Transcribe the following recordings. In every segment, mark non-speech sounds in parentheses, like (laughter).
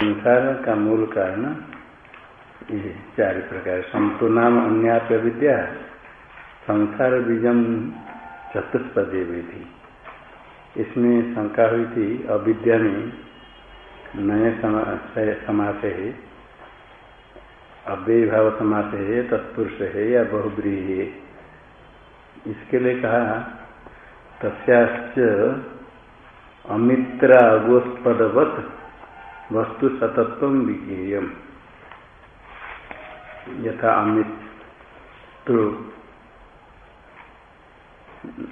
संसार का मूल कारण ये चार प्रकार। संतो नाम अन्याप्य विद्या, संसार बीजम चतुष्पदे विधि इसमें शंका हुई थी, अविद्या में नए समास है अव्यय भाव समास है, तत्पुरुष है या बहुब्रीही है। इसके लिए कहा, तस्याश्च अमित्रा अगोस्पदवत वस्तु सतत्व विज्ञेय यथा अमित्र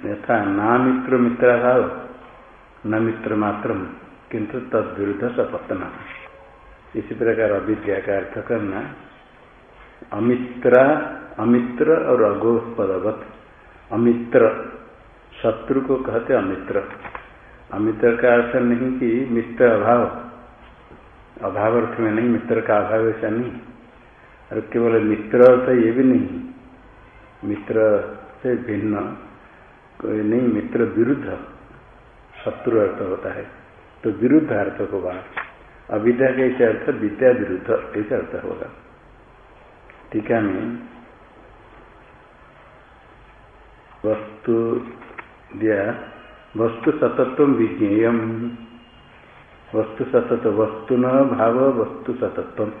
यथा नामित्र मित्र भाव न मित्र मात्र किंतु तद विरुद्ध सपत्ना इसी प्रकार अविद्या का अर्थ करना, अमित्रा, अमित्र और अगोपदवत, अमित्र, शत्रु को कहते अमित्र। अमित्र का अर्थ नहीं कि मित्र अभाव। अभाव अर्थ में नहीं, मित्र का अभाव ऐसा नहीं और केवल मित्र अर्थ ये भी नहीं मित्र से भिन्न कोई नहीं, मित्र विरुद्ध शत्रु अर्थ होता है। तो विरुद्ध अर्थ को बात अविद्या का ऐसे अर्थ, विद्या विरुद्ध ऐसे अर्थ होगा। टीका में वस्तु दिया। वस्तु सतत्व विज्ञेय वस्तु सतत, वस्तु न भाव, वस्तु सतत्व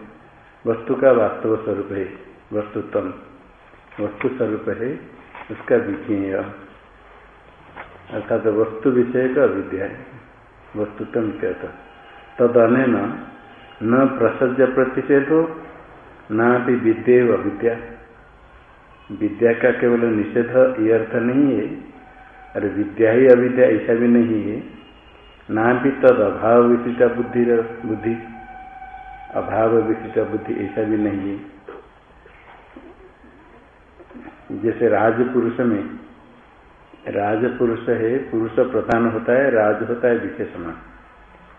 वस्तु का वास्तव स्वरूप है वस्तुत्व वस्तु स्वरूप है, उसका विज्ञेय। अर्थात वस्तु विषय का विद्या है वस्तुत्व कहता तद न प्रसज प्रतिषेध हो न भी विद्य अविद्या। विद्या का केवल निषेध, ये अर्थ नहीं है। अरे विद्या ही अविद्या, ऐसा भी नहीं है। ना भी तद अभाव विशिष्ट बुद्धि बुद्धि। अभाव विशिष्ट बुद्धि, ऐसा भी नहीं है। जैसे राजपुरुष में, राजपुरुष है, पुरुष प्रधान होता है, राज होता है विशेषण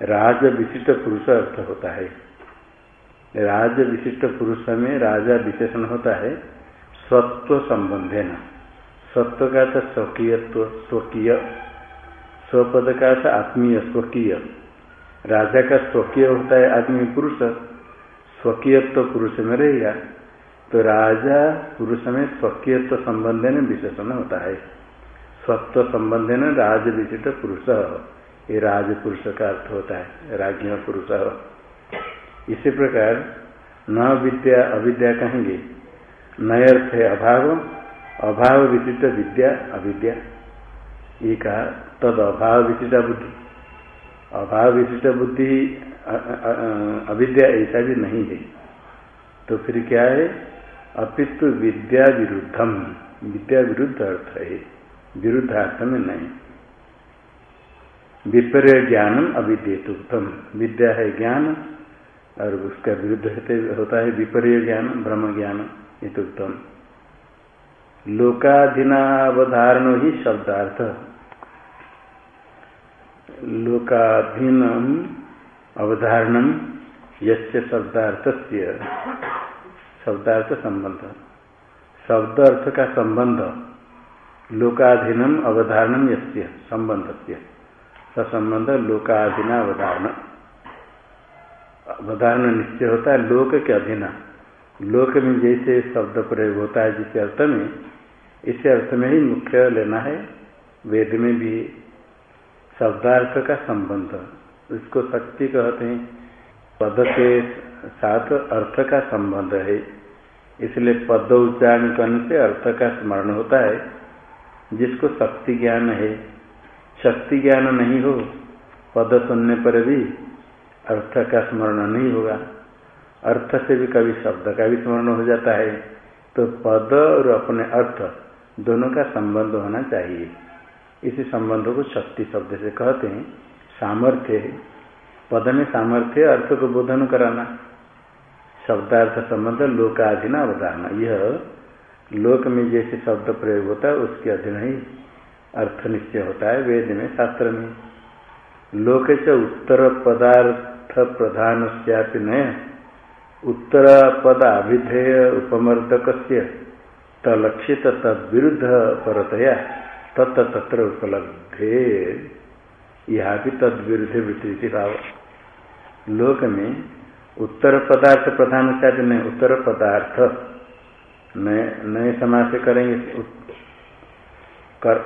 राज विशिष्ट पुरुष अर्थ होता है। राज विशिष्ट पुरुष में राजा विशेषण होता है स्वत्व संबंधे न सत्व का था स्वकीयत्व, स्वकीय स्वपद का अर्थ आत्मीय, स्वकीय। राजा का स्वकीय होता है आदमी पुरुष, स्वकीयत्व पुरुष में रहेगा तो राजा पुरुष में स्वकीयत्व संबंध में विशेषण होता है। स्वत्व संबंध न राज विशिष्ट पुरुष। ये राज पुरुष का अर्थ होता है राज्य पुरुष। इसी प्रकार न विद्या, अविद्या कहेंगे। नय अर्थ है अभाव अभाव विशिष्ट विद्या, अविद्या। ये कहा तद अभाव विशिष्ट बुद्धि अभाव विशिष्ट बुद्धि अविद्या ऐसा भी नहीं है। तो फिर क्या है? अपितु विद्या विरुद्धम। विद्या विरुद्ध अर्थ है। विरुद्ध अर्थ में नहीं। विपर्य ज्ञानम अविद्येतुक्तम। विद्या है ज्ञान, और उसका विरुद्ध होता है विपर्य ज्ञान ब्रह्म ज्ञान ये उत्तम लोकाधीनावधारण ही शब्दार्थ। लोकाधीन अवधारण यस्य शब्दार्थ से शब्दार्थ संबंध शब्द अर्थ का संबंध लोकाधीनम अवधारण यस्य संबंध से संबंध लोकाधीन अवधारण अवधारण निश्चय होता है लोक के अधीन। लोक में जैसे शब्द प्रयोग होता है जिस अर्थ में इस अर्थ में ही मुख्य लेना है, वेद में भी शब्दार्थ का संबंध। इसको शक्ति कहते हैं। पद के साथ अर्थ का संबंध है। इसलिए पद उच्चारण करने से अर्थ का स्मरण होता है। जिसको शक्ति ज्ञान है, शक्ति ज्ञान नहीं हो, पद सुनने पर भी अर्थ का स्मरण नहीं होगा। अर्थ से भी कभी शब्द का भी स्मरण हो जाता है। तो पद और अपने अर्थ दोनों का संबंध होना चाहिए। इसी संबंध को शक्ति शब्द से कहते हैं। सामर्थ्य पद में सामर्थ्य, अर्थ को बोधन कराना। शब्दार्थ संबंध, लोकाधीन अवधारणा। यह लोक में जैसे शब्द प्रयोग होता है, उसके अधीन ही अर्थ निश्चय होता है, वेद में, शास्त्र में। लोक से उत्तर पदार्थ प्रधान नया। उत्तर पद अभिधेय उपमर्दक तलक्षित तद्विरुद्ध परतया तत् तत्र उपलब्धे। यह भी तद्विरुद्ध वृत्ति भाव लोक में उत्तर पदार्थ प्रधान शायद नहीं उत्तर पदार्थ नए नए समाज से करेंगे कर,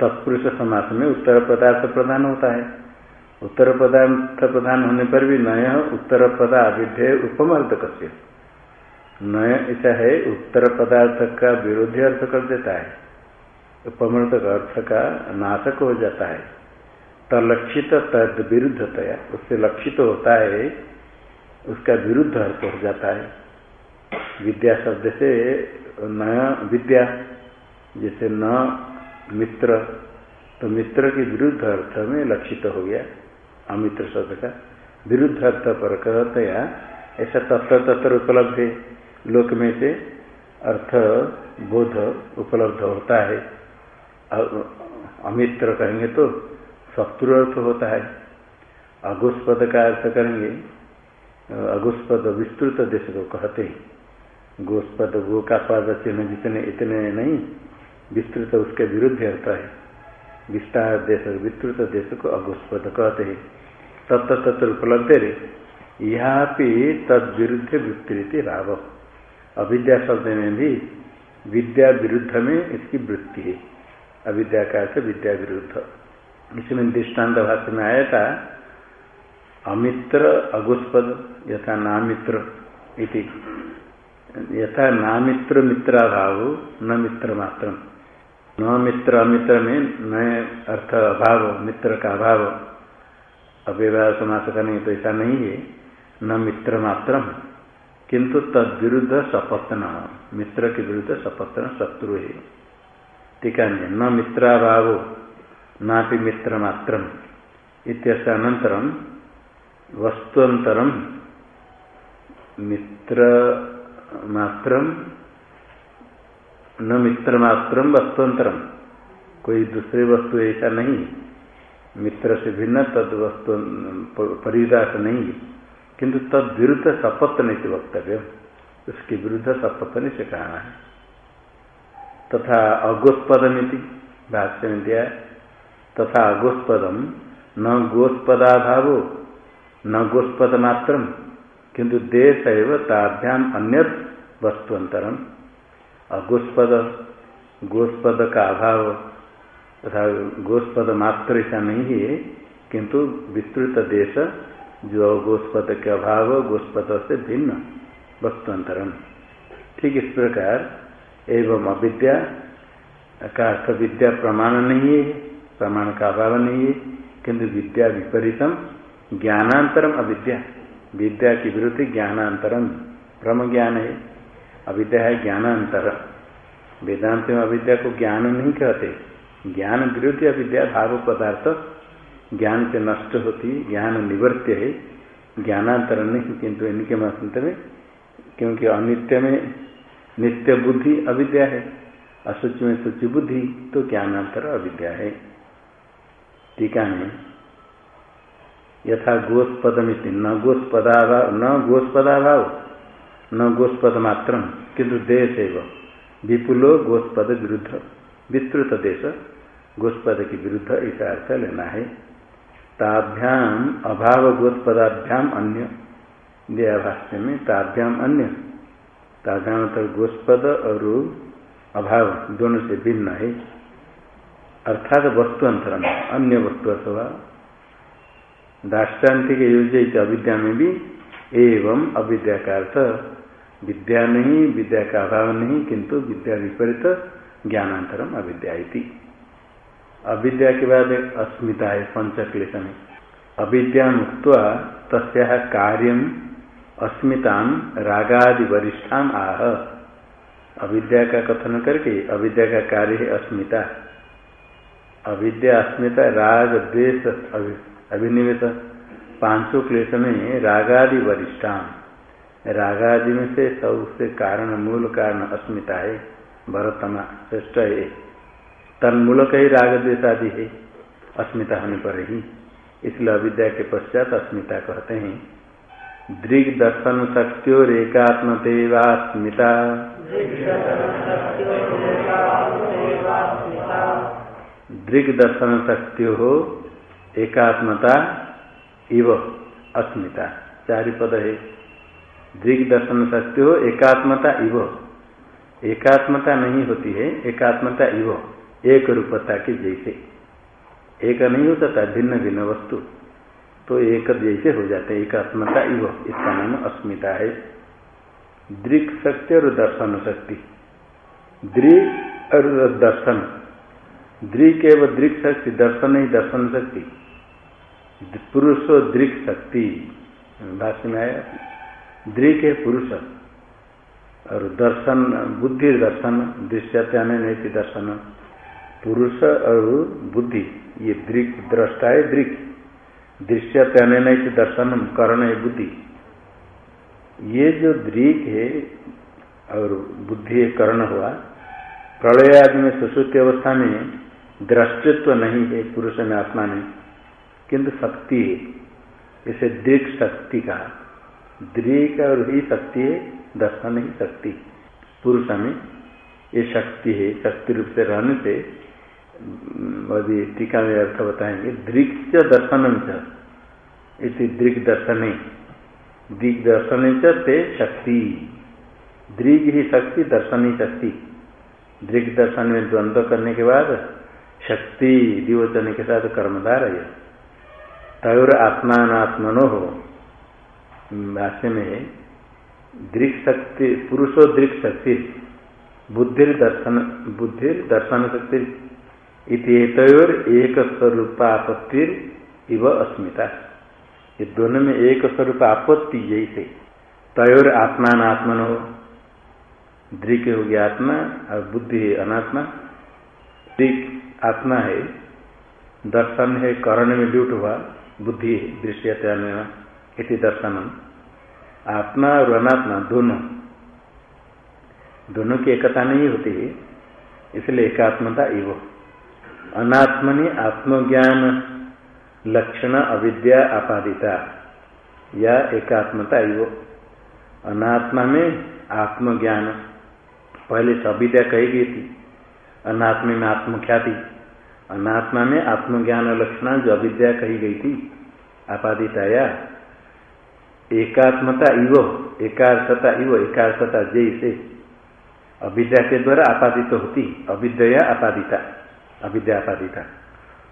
तत्पुरुष समास में उत्तर पदार्थ प्रधान होता है। उत्तर पदार्थ प्रधान होने पर भी नय उत्तर पदा विधेय उपमर्द कस्य नय ऐसा है उत्तर पदार्थ का विरोधी अर्थ कर देता है। उपमर्द अर्थ का नाशक हो जाता है। तलक्षित तद विरुद्धतया, उससे लक्षित होता है, उसका विरुद्ध अर्थ हो जाता है। विद्या शब्द से नया विद्या, जैसे न मित्र तो मित्र के विरुद्ध अर्थ में लक्षित हो गया। अमित्र शब्द का विरुद्ध अर्थ पर कहतया ऐसा तत्व तत्व उपलब्ध है। लोक में से अर्थ, बोध उपलब्ध होता है। अमित्र कहेंगे तो शत्रु अर्थ होता है। अगुस्पद का अर्थ करेंगे, अगुस्पद विस्तृत देश को कहते हैं। गोस्पद गो का पद चिन्ह जितने इतने नहीं, विस्तृत उसके विरुद्ध अर्थ है। विस्तार देश, विस्तृत देश को अगुस्पद कहते हैं। तत्व तत्व उपलब्ध यहाँ तद विरुद्ध भाव अविद्या शब्द में भी विद्या विरुद्ध में इसकी वृत्ति है। अविद्या का अर्थ विद्या विरुद्ध। इसमें दृष्टांत भाष्य में आया था, अमित्र अगुस्पद यथा नामित्र इति। यथा नामित्र मित्राभाव, न मित्र मात्र न मित्र अमित्र में नए अर्थ अभाव, मित्र का अभाव। अव्यवहार समास करने तो ऐसा नहीं है। न मित्र मात्र किंतु तद विरुद्ध सपत्न मित्र के विरुद्ध सपत्न शत्रु है। टीका न मित्राभाव, नापि मित्र मात्र इत्यनंतरम वस्तुअंतरम मित्र न मित्र मात्र वस्तुअंतरम कोई दूसरे वस्तु ऐसा नहीं। मित्र से भिन्न तद वस्तु परिदास नहीं है। किंतु तद विरुद्ध सपत्न से वक्तव्य। उसके विरुद्ध सपत्न से कहना है। तथा अगोस्पदमिति, भाष्य में दिया तथा अगोस्पदम, न गोस्पदाभावो, न गोस्पद मात्र किंतु देश एवं ताभ्याम अन्य वस्तुअंतरम अगोस्पद गोस्पद का अभाव तथा गोस्पद मात्र ऐसा नहीं है, किंतु विस्तृत देश, जो गोस्पद के अभाव, गोस्पद से भिन्न वस्तुअंतरम। ठीक इस प्रकार, एवं अविद्या का अर्थ विद्या प्रमाण नहीं है, प्रमाण का अभाव नहीं है, किंतु विद्या विपरीतम, ज्ञानांतरम अविद्या। विद्या की विरुद्ध ज्ञानांतरम ब्रह्म ज्ञान है। अविद्या है ज्ञानांतर। वेदांत में अविद्या को ज्ञान नहीं कहते। ज्ञान विरुद्ध अविद्या भाव पदार्थ, ज्ञान से नष्ट होती, ज्ञान निवर्त्य है। ज्ञानांतर नहीं, किंतु इनके मत में, क्योंकि अनित्य में नित्य बुद्धि अविद्या है, असुच में सूचि बुद्धि तो ज्ञानांतर अविद्या है। टीका में, यथा गोस्पदमिति, न गोस्पदाभाव न गोस्पदाभाव, न गोस्पद मात्र किंतु देश एवं। विपुलो गोस्पद विरुद्ध, विस्तृत देश। गोस्पद के विरुद्ध ऐसा अर्थ लेना है। ताभ्याम अभाव गोस्पदाभ्याम अन्य। भाष्य में ताभ्याम अन्य। ताभ्याम तक गोस्पद और अभाव दोनों से भिन्न है। अर्थात वस्तु अंतरण अन्य वस्तु अथवा दाष्टान्तिक योजित अविद्या में भी एवं अविद्या का अर्थ विद्या नहीं, विद्या का अभाव नहीं, किंतु विद्या विपरीत ज्ञानांतरम अविद्या अविद्या के बाद अस्मिता है पंचक्लेश में अविद्या मुक्त तस्या कार्य अस्मिता रागादि वरिष्ठान आह। अविद्या का कथन करके अविद्या का कार्य है अस्मिता। अविद्या, अस्मिता, राग, द्वेष अभिनिवेश, पाँचों क्लेश में रागादि वरिष्ठान रागादि में से सबसे कारण, मूल कारण अस्मिता है, भरतमा, श्रेष्ठ है। तन्मूलक ही राग द्वेशादि है अस्मिता होने पर ही इसलिए अविद्या के पश्चात अस्मिता कहते हैं। दृग दर्शन शक्तियोरेकात्मतेवास्मिता दृग दर्शन शक्तियों एकात्मता इव अस्मिता। चारि पद है। दृग दर्शन शक्ति एकात्मता इव। एकात्मता नहीं होती है, एकात्मता इव। एक रूपता के जैसे। एक नहीं हो सकता, भिन्न भिन्न वस्तु। तो एक जैसे हो जाते हैं एकात्मता इव। इसका नाम अस्मिता है। दृक शक्ति और दर्शन शक्ति। दृक और दर्शन। दृक एवं दृक शक्ति, दर्शन ही दर्शन शक्ति। पुरुषो दृक शक्ति। भाष्य में आया। दृक है पुरुष। और दर्शन, बुद्धि दर्शन दृश्यत्या नहीं दर्शन। पुरुष और बुद्धि, ये दृक दृष्टा है दृक। दृश्यत्या नहीं थी दर्शन करण है बुद्धि। ये जो दृक है और बुद्धि करण हुआ, प्रलय आदि में सुश्रुति अवस्था में दृष्टित्व नहीं है, पुरुष में आत्मा में किंतु शक्ति है। इसे दृक शक्ति का दृक और ही शक्ति है, दर्शन ही शक्ति। पुरुष में ये शक्ति है, शक्ति रूप से रहने से टीका में अर्थ बताएँगे। दृक्ष दर्शन इसी दृक दर्शन। दिग दर्शन से शक्ति। दृग ही शक्ति, दर्शन ही शक्ति। दृग दर्शन में द्वंद्व करने के बाद शक्ति दिवचन के साथ कर्मदार है। तय आत्मात्मनो हो। भाष्य में दृक शक्ति, पुरुषो दृक शक्ति। बुद्धि दर्शन दर्शन शक्ति। इतर एक स्वरूपापत्तिर इव अस्मिता। ये दोनों में एक स्वरूप आपत्ति जैसे तयोर आत्मान आत्मन हो दृक हो गया आत्मा और बुद्धि है अनात्मा। दृक आत्मा है, दर्शन है, करण में लूट हुआ, बुद्धि दृश्य इति दर्शनम। आत्मा और अनात्मा दोनों। दोनों की एकता नहीं होती है, इसलिए एकात्मता इव। अनात्मनि आत्मज्ञान लक्षण अविद्या आपादिता या एकात्मता यो अनात्मा में आत्मज्ञान। पहले से अविद्या कही गई थी। अनात्मा में आत्मख्याति। अनात्मा में आत्मज्ञान लक्षण जो अविद्या कही गई थी। आपादिता या। एकात्मता इव एकार्थता इव एकार्थता जैसे। अविद्या के द्वारा आपादित होती। अविद्या आपादिता अविद्या आपादिता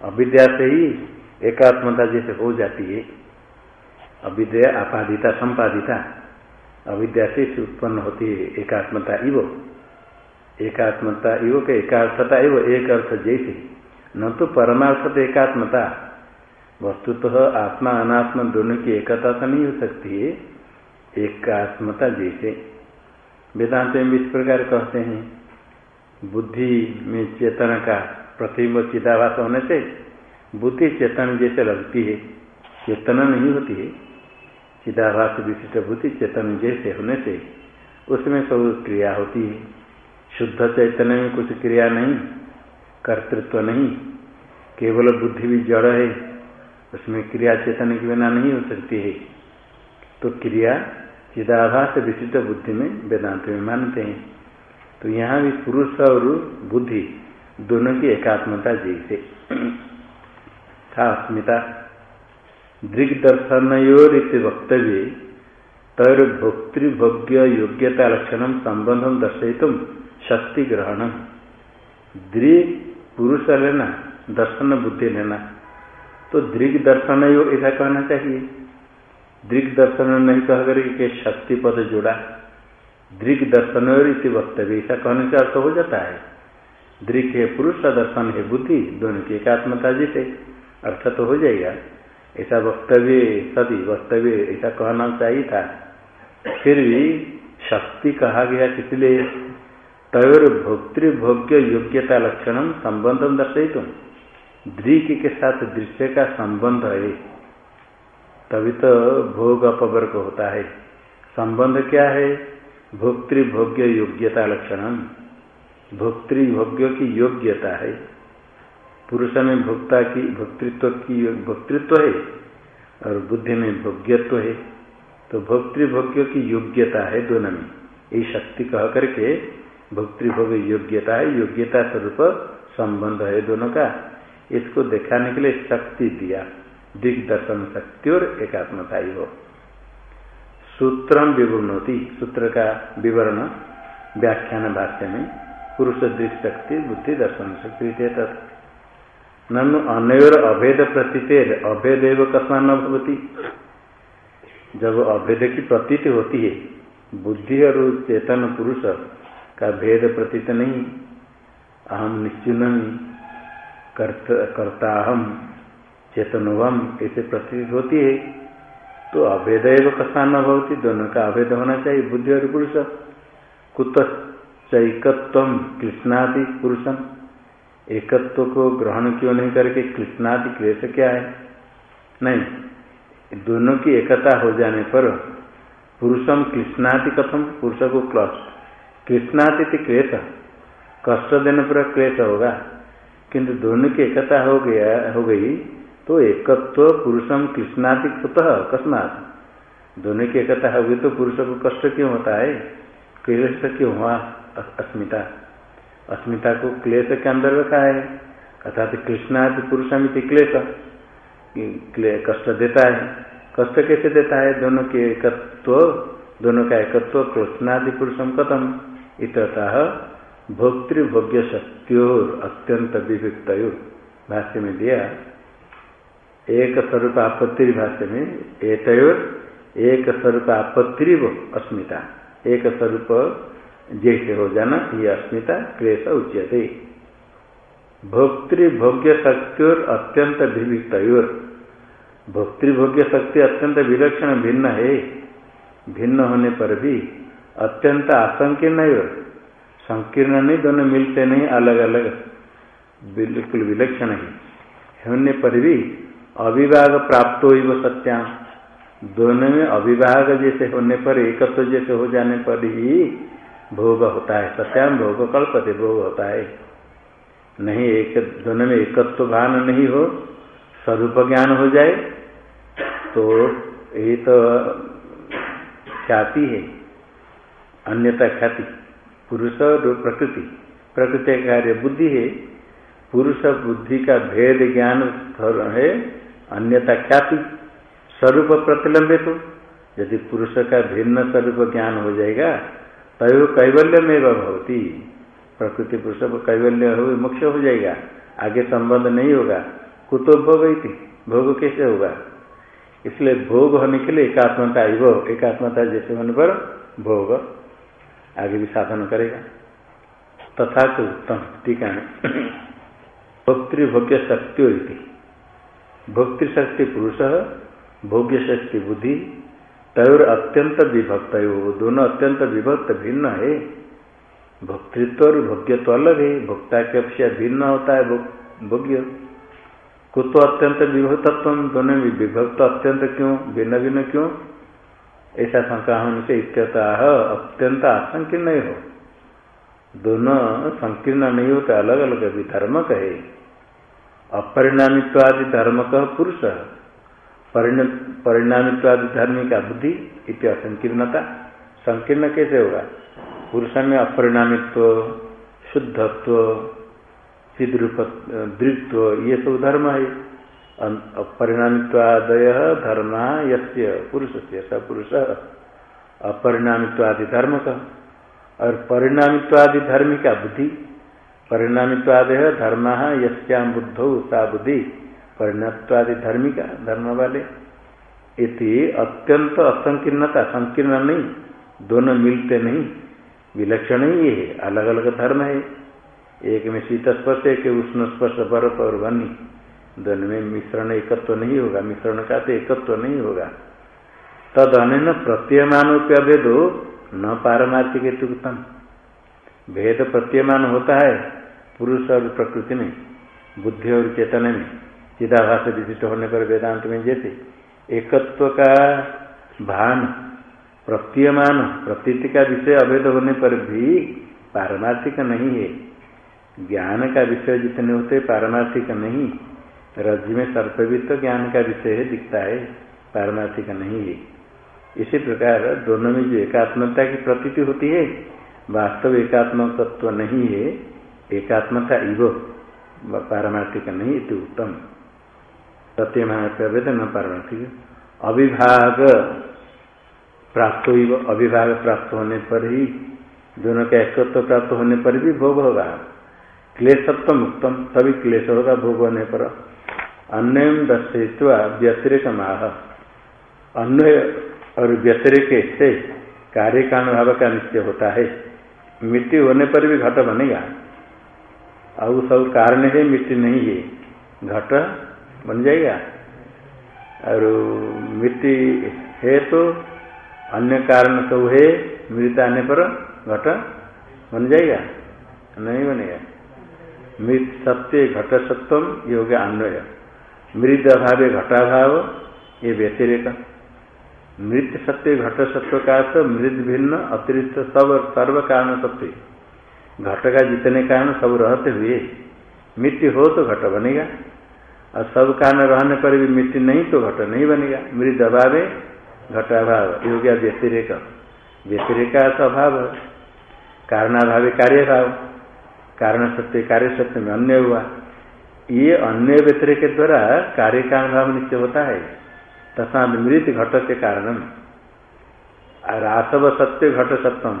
अविद्या से ही एकात्मता जैसे हो जाती है। अविद्या आपादिता, संपादिता। अविद्या से उत्पन्न होती है एकात्मता इव। एकात्मता इव के एकार्थता इव, एक अर्थ जैसे। न तो परमार्थ एकात्मता। वस्तुतः तो आत्मा, अनात्मा दोनों की एकता तो नहीं हो सकती है। एकात्मता जैसे। वेदांत में इस प्रकार कहते हैं, बुद्धि में चेतन का प्रतिम्ब चिदाभास होने से बुद्धि चेतन जैसे लगती है, चेतना नहीं होती है। चिदाभास विशिष्ट बुद्धि चेतन जैसे होने से उसमें सब क्रिया होती है। शुद्ध चैतन्य में कुछ क्रिया नहीं, कर्तृत्व नहीं, केवल बुद्धि भी जड़ है, उसमें क्रिया चेतन के बिना नहीं हो सकती है। तो क्रिया चिदाभास विशिष्ट बुद्धि में वेदांत में मानते हैं। तो यहाँ भी पुरुष और बुद्धि दोनों की एकात्मता जैसे। था अस्मिता। दृग्दर्शनयोर वक्तव्य तर भोक्तृभोग्य योग्यता लक्षण संबंधम दर्शित शक्ति ग्रहण दृग पुरुष लेना दर्शन बुद्धि लेना तो दृग दर्शन योग ऐसा कहना चाहिए। दृग दर्शन नहीं कह करके शक्ति पद जोड़ा। दृग दर्शन वक्तव्य ऐसा कहने से अर्थ हो जाता है। दृग है पुरुष दर्शन है बुद्धि, दोनों की एकात्मता जिसे अर्थ तो हो जाएगा। ऐसा वक्तव्य सभी वक्तव्य ऐसा कहना चाहिए था। फिर भी शक्ति कहा गया इसलिए तयोर भोक्तृभोग्य योग्यता लक्षण संबंध दर्शे तुम दृक के साथ दृश्य का संबंध है तभी तो भोग अपवर्ग होता है। संबंध क्या है? भोक्तृभोग्य योग्यता लक्षण। भोक्तृभोग्य की योग्यता है। पुरुष में भोक्ता की, भोक्तृत्व की भोक्तृत्व है और बुद्धि में भोग्यत्व है। तो भोक्तृभोग्य की योग्यता है दोनों में। ये शक्ति कह करके भोक्तृभोग योग्यता है, योग्यता स्वरूप संबंध है दोनों का। इसको दिखाने के लिए शक्ति दिया। दिग्दर्शन शक्ति और एकात्मता ही। हो सूत्र विवृणती सूत्र का विवरण व्याख्यान भाष्य में पुरुष दृष्टि बुद्धि दर्शन, शक्ति ननु अनयोर अभेद प्रतीतेर अभेद एवं कस्मान न भवती। जब अभेद की प्रतीति होती है, बुद्धि और चेतन पुरुष का भेद प्रतीत नहीं। अहम निश्चिन कर्ता अहम चेतनोवम, ऐसे प्रतीत होती है। तो अभेद एवं कस्मान न भवती, दोनों का अभेद होना चाहिए, बुद्धि और पुरुष। कुत चैकत्व कृष्णादि पुरुषम एकत्व को ग्रहण क्यों नहीं करके कृष्णादि क्लेश क्या है? नहीं, दोनों की एकता हो जाने पर पुरुषम कृष्णाति कथम, पुरुष को क्लस। कृष्णाति क्लेश, कष्ट देने पर क्लेश होगा। किंतु दोनों की एकता हो गया, हो गई तो एकत्व पुरुषम कृष्णाति कुत, अकस्मात। दोनों की एकता होगी तो पुरुष को कष्ट क्यों होता है? क्लेश क्यों हुआ? अस्मिता। अस्मिता को क्लेश के अंदर रखा है। अर्थात कृष्णादि पुरुषमिति क्लेश कष्ट देता है। कष्ट कैसे देता है? दोनों के एकत्व, दोनों का एकत्व कृष्णादि पुरुषम कथम। इतः भोक्तृभोग्य शक्तियों अत्यंत विविक्त भाष्य में दिया, एक स्वरूप आपत्ति भाष्य में, एतयोर एक स्वरूप आपत्ति अस्मिता। एक स्वरूप जैसे हो जाना, ये अस्मिता क्लेश उच्यते। भोक्तृभोग्य शक्ति और अत्यंत विविक्त भोक्तृभोग्य शक्ति अत्यंत विलक्षण भिन्न है। भिन्न होने पर भी अत्यंत आसंकीर्ण संकीर्ण नहीं, दोनों मिलते नहीं अलग अलग बिल्कुल विलक्षण है। होने पर भी अविभाग प्राप्त हो सत्याम। दोनों में अविभाग जैसे होने पर, एकत्व जैसे हो जाने पर ही भोग होता है। सत्याम भोग, कल्पते भोग होता है। नहीं, एक, दोनों में एकत्व भान नहीं हो, स्वरूप ज्ञान हो जाए तो ये तो ख्याति है। अन्यथा ख्याति, पुरुष और प्रकृति। प्रकृति कार्य बुद्धि है। पुरुष बुद्धि का भेद ज्ञान है। अन्यथा ख्याति। स्वरूप प्रतिलंबित हो। यदि पुरुष का भिन्न स्वरूप ज्ञान हो जाएगा, तय कैवल्य में भवती। प्रकृति पुरुष कैवल्य हो मुख्य हो जाएगा। आगे संबंध नहीं होगा। कुतो भोग थी भोग कैसे होगा? इसलिए भोग होने के लिए एकात्मता वो एकात्मता जैसे होने पर भोग। आगे भी साधन करेगा। तथा तो उत्तम। ठीक है। भोक्तृभोग्य शक्ति होती भोक्तृशक्ति पुरुष भोग्य शक्ति बुद्धि, तयोर अत्यंत विभक्त दोनों अत्यंत विभक्त, भिन्न है। भक्तृत्व और भोग्य तो अलग है। भोक्ता के अपेक्षा भिन्न होता है भोग्य। कुतो अत्यंत विभक्तत्व दोनों में विभक्त अत्यंत क्यों, भिन्न भिन्न क्यों? ऐसा होने से इत्यतः अत्यंत असंकीर्ण हो दोनों संकीर्ण नहीं होता अलग अलग भी धर्म कहे अपरिणामित्वादि धर्म कह पुरुष। परिणामित्वादि का बुद्धि इति असंकीर्णता संकीर्ण कैसे होगा? पुरुष में अपरिणामित्व, शुद्धत्व चिद्रूप दृत्व, ये सब धर्म है। अपरिणामित्वादय धर्म यस्य पुरुष से स पुरुष। अपरिणामित्वादि धर्म। का और परिणामित्वादि धर्मी का बुद्धि परिणामित्वादय धर्म यश्याम बुद्धौ सा बुद्धि परिणत्वादि धर्मिका धर्म वाले इति अत्यंत असंकीर्णता, संकीर्ण नहीं, दोनों मिलते नहीं, विलक्षण ही है अलग अलग धर्म है। एक में शीत स्पर्श, एक उष्ण स्पर्श, बर्फ़ और बनी दोनों में मिश्रण एकत्व नहीं होगा, मिश्रण का तो एकत्व नहीं होगा। तद अन प्रत्ययमान अभेदो न पारमार्थिक उत्तम भेद प्रत्ययमान होता है, पुरुष और प्रकृति में, बुद्धि और चेतन में। चिदाभास विशिष्ट होने पर वेदांत में जैसे एकत्व का भान प्रतीयमान प्रतीति का विषय अवैध होने पर भी पारमार्थिक नहीं है। ज्ञान का विषय जितने होते पारमार्थिक नहीं। रज में सर्पवित तो ज्ञान का विषय है, दिखता है, पारमार्थिक नहीं है। इसी प्रकार दोनों में जो एकात्मता की प्रतीति होती है, वास्तव एकात्मकत्व नहीं है, एकात्मता इव, पारमार्थिक नहीं, इति उत्तम। सत्य महावेद न अविभाग प्राप्त हुई अभिभाग प्राप्त होने पर ही, दोनों का एकत्व प्राप्त होने पर भी भोग होगा। क्लेशत्व मुक्तम सभी क्लेश होगा भोग होने पर। अन्य दर्शित्वा व्यतिरिक माह अन्य और व्यतिरिक से कार्य का अनुभाव का निश्चय होता है। मिट्टी होने पर भी घट बनेगा। और सब कारण है, मिट्टी नहीं है। घट बन जाएगा। और मिट्टी है तो अन्य कारण सब है मृत आने पर घट बन जाएगा, नहीं बनेगा। मृत सत्य, घट सत्वम ये हो गया अन्वय। मृद अभाव घटाभाव, ये व्यतिरेक। मृत सत्य, घट सत्व का तो मृद भिन्न, अतिरिक्त सब, सर्व कारण सत्य। घट का जितने कारण सब रहते हुए मृत्यु हो तो घट बनेगा। और सब कारण रहने पर भी मिट्टी नहीं तो घट नहीं बनेगा। मृद अभाव। घटाभाव ये हो गया व्यतिरेक। व्यतिरेक का तो अभाव कारणाभाव कार्य भाव कारण सत्य, कार्य सत्य में अन्य हुआ। ये अन्य व्यतिरिक के द्वारा कार्य का अनुभव निश्चय होता है। तथा मृत घट के कारण रासव सत्य घट सत्यम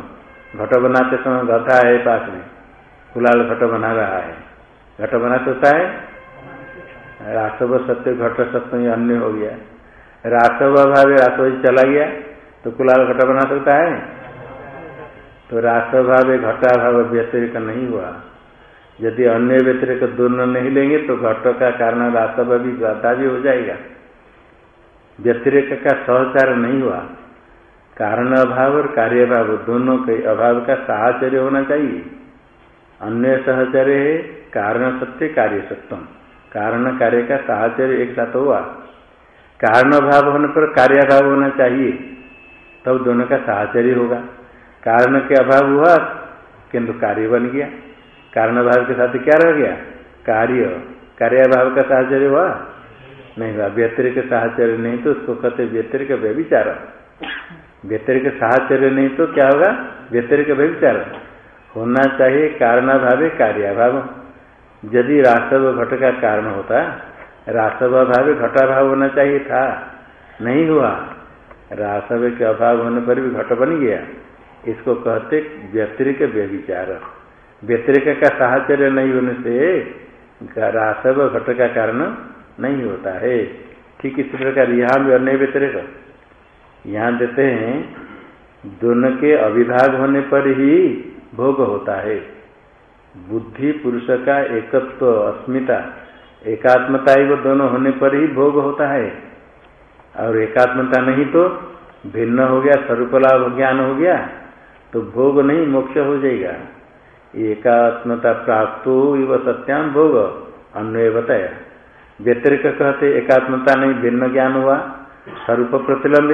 घट बनाते समय गधा है पास में। कुलाल घट बना रहा है। घट बनाते होता है। रासव सत्य, घट सत्य अन्य हो गया। रासव भाव रासव चला गया तो कुलाल घट बना सकता है? तो रासभाव घटाभाव व्यतिरिक नहीं हुआ। यदि अन्य व्यतिरिक दोनों नहीं लेंगे तो घट का कारण रासव भी घटा भी हो जाएगा। व्यतिरिक का सहचार नहीं हुआ। कारण अभाव और कार्य अभाव, दोनों के अभाव का साहचर्य होना चाहिए। अन्य सहचर्य है, कारण सत्य, कार्य सत्यम। कारण कार्य का साहचर्य एक साथ हुआ। कारण अभाव होने पर कार्य अभाव होना चाहिए, तब तो दोनों का साहचर्य होगा। कारण के अभाव हुआ, किंतु कार्य बन गया। कारण अभाव के साथ क्या रह गया? कार्य। कार्य अभाव का साहचर्य हुआ? नहीं हुआ। व्यतिरिक साहचर्य नहीं तो उसको कहते व्यतिरिक व्यभिचार। व्यतिरिक साहचर्य नहीं तो क्या होगा? व्यतिरिक व्यभिचार। होना चाहिए कारणाभाव कार्याभाव यदि रासव घट का कारण होता रासव अभाव घटाभाव होना चाहिए था। नहीं हुआ। रासव के अभाव होने पर भी घट बन गया। इसको कहते व्यतिरिक व्यभिचार। व्यतिरिक का साहचर्य नहीं होने से रासव घट का कारण नहीं होता है। ठीक इसी प्रकार यहाँ भी अन्य व्यतिरिक। यहाँ देते हैं, दोनों के अविभाग होने पर ही भोग होता है। बुद्धि पुरुष का एकत्व, अस्मिता, एकात्मता ही वो दोनों होने पर ही भोग होता है। और एकात्मता नहीं तो भिन्न हो गया, स्वरूप लाभ, ज्ञान हो गया तो भोग नहीं, मोक्ष हो जाएगा। एकात्मता प्राप्त हो सत्याम भोग, अन्वय बताया। व्यतिरिक कहते, एकात्मता नहीं, भिन्न ज्ञान हुआ, स्वरूप प्रतिलंब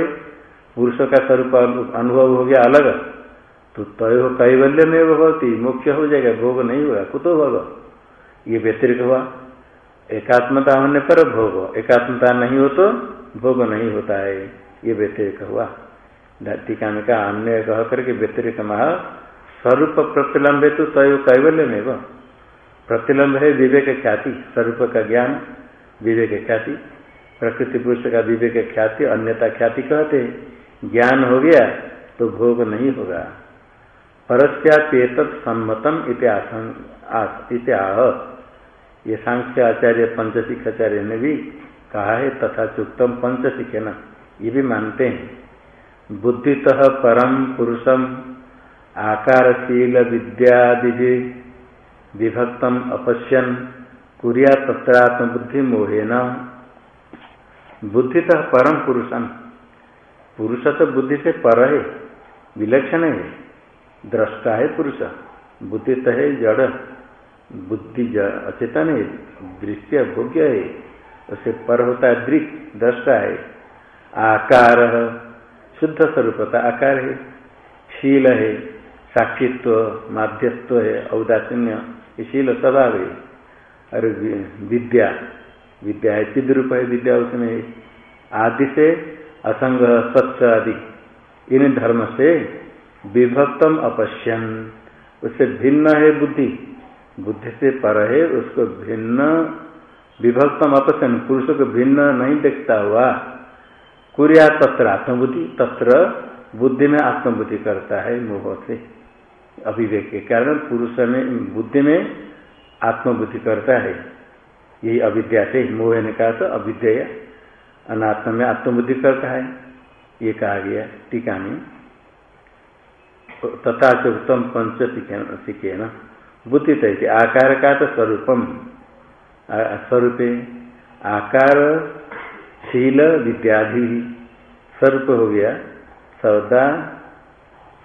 पुरुषों का स्वरूप अनुभव हो गया अलग। तो तय कैवल्य में भगवती मुख्य हो जाएगा, भोग नहीं होगा, कुतो भोग? ये व्यतिरिक हुआ। एकात्मता होने पर भोग एकात्मता नहीं हो तो भोग नहीं होता है। ये व्यतिरिक हुआ। टीका में कहा, अन्य कह करके व्यतिरिक महा स्वरूप प्रतिलंब है तो तय कैवल्य में वो। प्रतिलंब है विवेक ख्याति, स्वरूप का ज्ञान, विवेक ख्याति। प्रकृति पुरुष का विवेक ख्याति अन्यता ख्याति कहते ज्ञान हो गया तो भोग नहीं होगा। परस्यापेत सम्मतम इत्याह। ये सांख्य आचार्य पंचशिख आचार्य ने भी कहा है, तथा चुक्तम पंचशिख ना, ये भी मानते हैं। बुद्धितः परम पुरुषम आकारशील विद्यादि विभक्तम अपश्यन कुरिया तत्रात्म बुद्धि मोहेन बुद्धितः परम पुरुषम पुरुष तो बुद्धि से पर है, विलक्षण है। दृष्टा है पुरुष। बुद्धि तो है जड़। बुद्धि अचेतन है। दृश्य भोग्य है। उसे पर होता है दृक दृष्टा है। आकार। शुद्ध स्वरूपता आकार है। शील है। साक्षित्व माध्यत्व है। औदासीन्य, शील स्वभाव है। और विद्या। विद्या है चिद रूप है। विद्या उसमें आदि से असंग, स्वच्छ आदि। इन धर्म से विभक्तम अपश्यन। उससे भिन्न है बुद्धि। बुद्धि से पर है, उसको भिन्न, विभक्तम अपश्यन। पुरुषों को भिन्न नहीं देखता हुआ। कुरिया तत्र आत्मबुद्धि, तत्र बुद्धि में आत्मबुद्धि करता है मोह से। अभिवेक के कारण पुरुष में, बुद्धि में आत्मबुद्धि करता है। यही अविद्या से मोह ने कहा तो अविद्या। अनात्म में आत्मबुद्धि करता है। ये कहा गया टीका में। तथा च उत्तम पंच सीखे न बुद्धि तय आकार का तो स्वरूपम स्वरूपे आकार, शील, विद्याधि, स्वरूप हो गया, सदा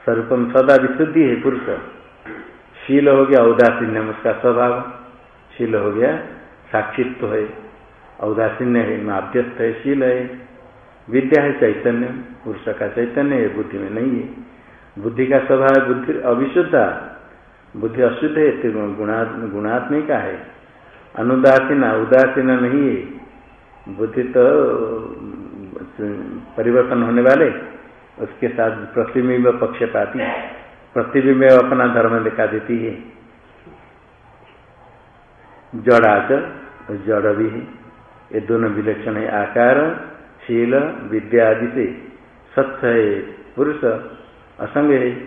स्वरूपम सदा, विशुद्धि है पुरुष। शील हो गया औदासीन्य उसका स्वभाव। शील हो गया, साक्षित्व है, औदासीन्य है, माध्यस्थ है, शील है। विद्या है चैतन्य, पुरुष का चैतन्य है, बुद्धि में नहीं है। बुद्धि का स्वभाव बुद्धि अविशुद्धा बुद्धि अशुद्ध है गुणा गुणात्मिका है। अनुदासीन, उदासीन नहीं है। बुद्धि तो परिवर्तन होने वाले, उसके साथ प्रतिबिंब पक्ष पक्षपाती प्रतिबिंब अपना धर्म दिखा देती है। जड़ाच जड़ भी है। ये दोनों विलक्षण है। आकार, शील, विद्या आदि से सत्य है, पुरुष असंग है।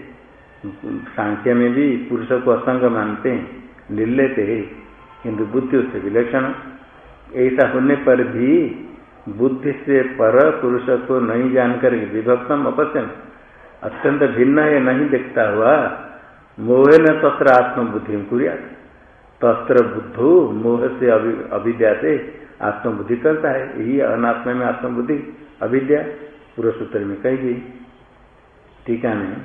सांख्य में भी पुरुष को असंग मानते हैं ले लेते हैं। किंतु बुद्धि उससे विलक्षण। ऐसा होने पर भी बुद्धि से पर पुरुष को नहीं जानकर विभक्तम अपत्यन अत्यंत भिन्न है, नहीं देखता हुआ। मोह न तत्र आत्मबुद्धि कुरिया तत्र बुद्धो मोह से अविद्या से आत्मबुद्धि करता है। यही अनात्मा में आत्मबुद्धि, अविद्या। पूर्व सूत्र में कही गई। टीका में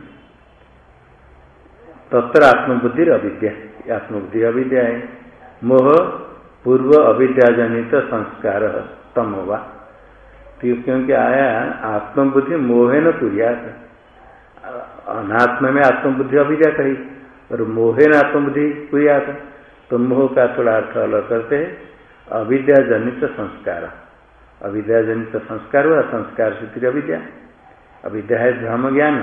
तत्र आत्मबुद्धि अविद्या। आत्मबुद्धि अविद्या है। मोह पूर्व अविद्याजनित संस्कार तम होगा क्योंकि आया? आत्मबुद्धि मोहे न अनात्म में आत्मबुद्धि अविद्या कही। और मोहे न आत्मबुद्धि कुरियात तो मोह का थोड़ा अर्थ अलग करते हैं। अविद्याजनित संस्कार। अविद्याजनित संस्कार हुआ संस्कार सूत्र अविद्या। अविद्या है भ्रम ज्ञान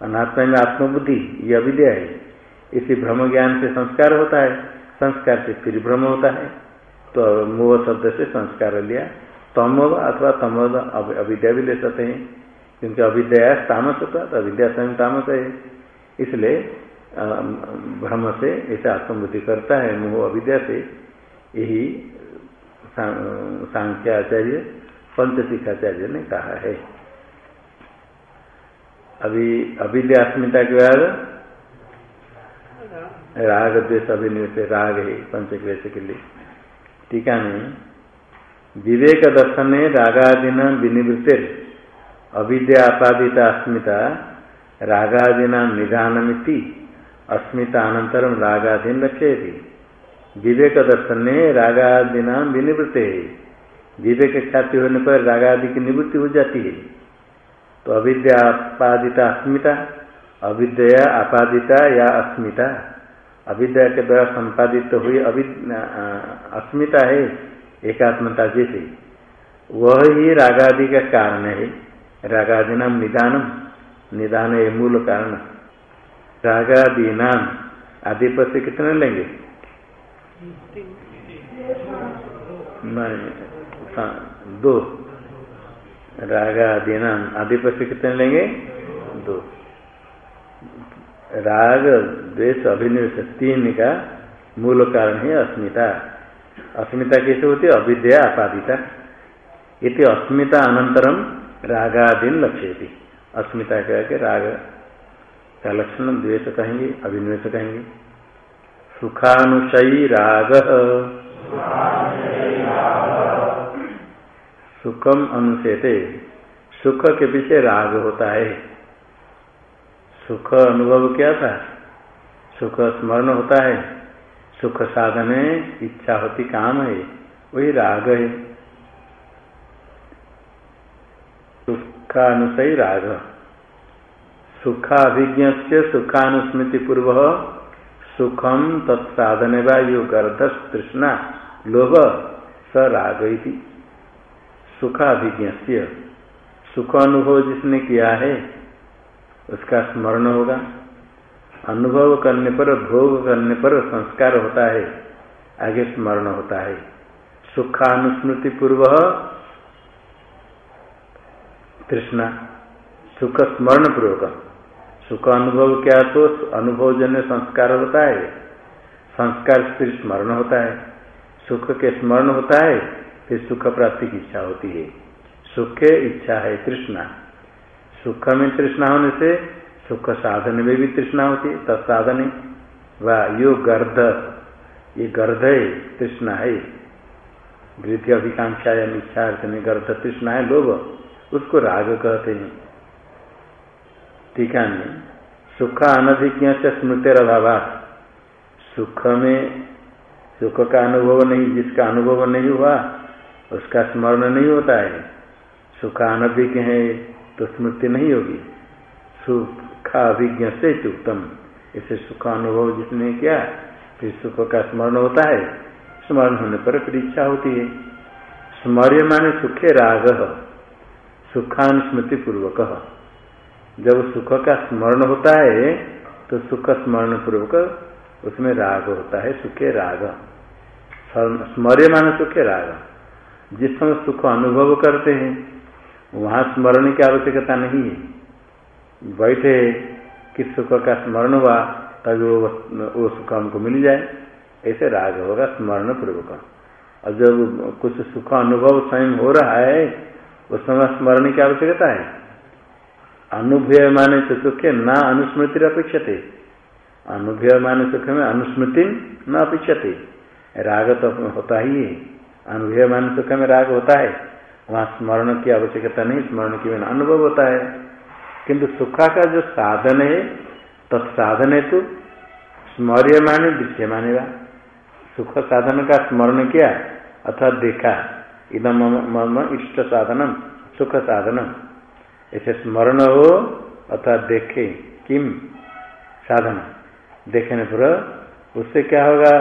अनात्मा में आत्मबुद्धि, ये अविद्या है। इसी भ्रम ज्ञान से संस्कार होता है। संस्कार से फिर भ्रम होता है। तो मोह शब्द से संस्कार लिया। तम अथवा तम अविद्या भी ले सकते हैं। क्योंकि अविद्या तामस होता तो अविद्या स्वयं तामस है। इसलिए भ्रम से ऐसे आत्मबुद्धि करता है मोह अविद्या से। यही सांख्याचार्य, पंचशिखाचार्य ने कहा है। अभी अविद्यास्मिता के बाद राग द्वेष अभिनिवेश राग है पंचक्लेश के लिए। टीका में विवेक दर्शन रागादिन विनिवृत्ति। अविद्या आपादिता अस्मिता रागादिना निधानमिति। अस्मिता अनंतरम रागाधीन थी विवेक दर्शन ने रागादिना विनिवृत्त। है विवेक ख्याति होने पर रागादि की निवृत्ति हो जाती है। तो अविद्या आपादिता अस्मिता अविद्या आपादिता या अस्मिता। अविद्या के द्वारा संपादित तो हुई अस्मिता है एकात्मता जैसे। वह ही रागादि का कारण है। रागादि नाम निदानम। निदान है मूल कारण। रागादि नाम आदि पर से कितने लेंगे दो। राग आदि नाम आदि पर कितने लेंगे? दो। राग, द्वेष, अभिनिवेश, तीन का मूल कारण है अस्मिता। अस्मिता कैसे होती है? अविद्या आपादिता। इति अस्मिता अनंतरम रागादीन लक्ष्य अस्मिता कह के राग का लक्षण, द्वेष कहेंगे, अभिनिवेश कहेंगे। सुखानुशयी राग। सुखम अनुशेते सुख के पीछे राग होता है। सुख अनुभव क्या था? सुख स्मरण होता है। सुख साधन है इच्छा होती काम है। वही राग है। सुखानुसयी राग। सुखाभिज्ञ से सुखानुस्मृति पूर्व सुखम तत्साधन यो गर्भ तृष्णा लोभ स राग सुखाभिज्ञ सुख अनुभव जिसने किया है, उसका स्मरण होगा। अनुभव करने पर, भोग करने पर संस्कार होता है, आगे स्मरण होता है। सुखानुस्मृति पूर्व तृष्णा, सुख स्मरण पूर्वक सुख अनुभव क्या तो अनुभव जन्य संस्कार होता है। संस्कार फिर स्मरण होता है। सुख के स्मरण होता है। फिर सुख प्राप्ति की इच्छा होती है। सुख इच्छा है तृष्णा। सुख में तृष्णा होने से सुख साधन में भी तृष्णा होती है, तत्साधन व यो गर्ध, ये गर्ध है, तृष्णा है। वृद्धि अधिकांक्षा या इच्छा में गर्ध, तृष्णा है लोग उसको राग कहते हैं। टीका में सुख अनधिज्ञ से स्मृतिर अभाव सुख में, सुख का अनुभव नहीं, जिसका अनुभव नहीं हुआ उसका स्मरण नहीं होता है। सुख अनभिज्ञ है तो स्मृति नहीं होगी। सुख अभिज्ञ से उत्तम इसे सुख अनुभव जिसने किया, फिर सुख का स्मरण होता है। स्मरण होने पर फिर इच्छा होती है। स्मर्य माने सुखे राग। सुखानुस्मृति पूर्वक जब सुख का स्मरण होता है तो सुख स्मरण पूर्वक उसमें राग होता है, सुखे राग। स्मर्य मान सुखे राग। जिस समय सुख अनुभव करते हैं, वहाँ स्मरण की आवश्यकता नहीं है। बैठे किस सुख का स्मरण हुआ, तभी वो वो सुख हमको मिल जाए। ऐसे राग होगा स्मरण पूर्वक और जब कुछ सुख अनुभव स्वयं हो रहा है, उस समय स्मरण की आवश्यकता है। अनुभव माने तो सुख न अनुस्मृति अपेक्षते। अनुभव माने सुख में अनुस्मृति न अपेक्षते। राग तो होता ही है। अनुभव मान सुख में राग होता है। वहाँ स्मरण की आवश्यकता नहीं, स्मरण की बिना अनुभव होता है। किंतु सुखा का जो साधन है, तत्साधन है तो स्मर्य माने दृश्य मानेगा सुख साधन का स्मरण किया अथवा देखा इदम मम इष्ट साधनम, सुख साधनम। ऐसे स्मरण हो अथवा देखे, किम साधन। देखने पर उससे क्या होगा?